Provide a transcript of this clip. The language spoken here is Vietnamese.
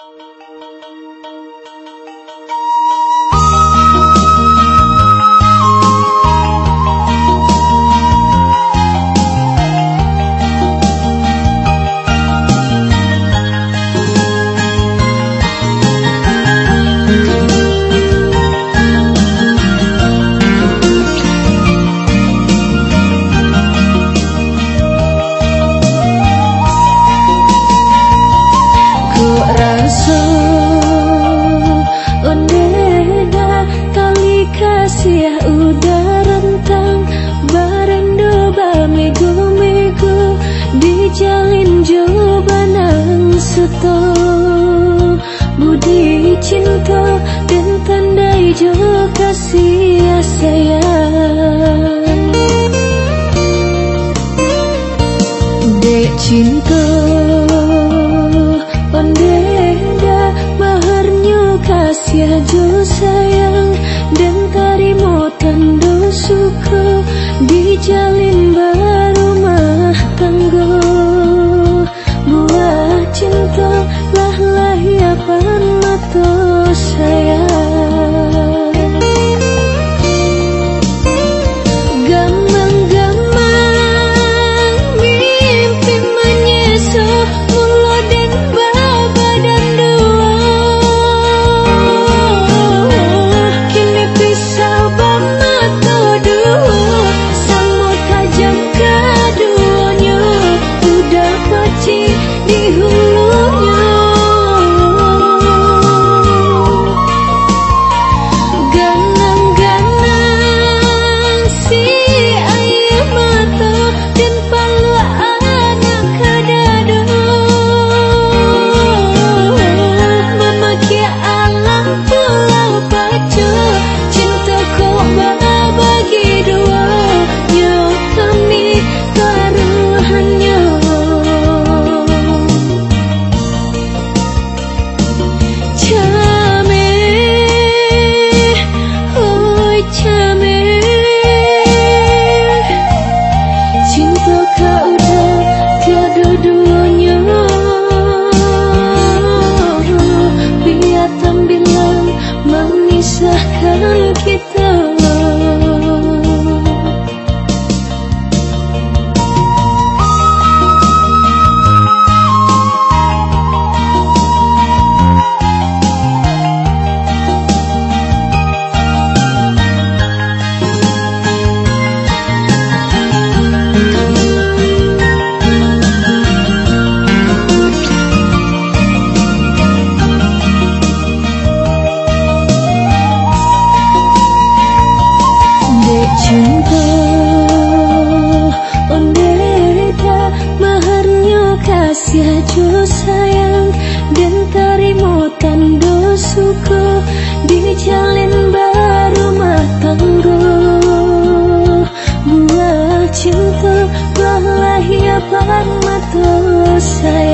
うん。Kasih udah rentang Barendo bamigo-migo Dijalin jawabanang seto Budi cinta dan tandai jo kasih ya sayang Dek cinta maju sayang Dan tarimu tanduk suku dijalin maju sayang dan terima tandusuku di jalan baru matanggu buah cinta perlahian mata sayang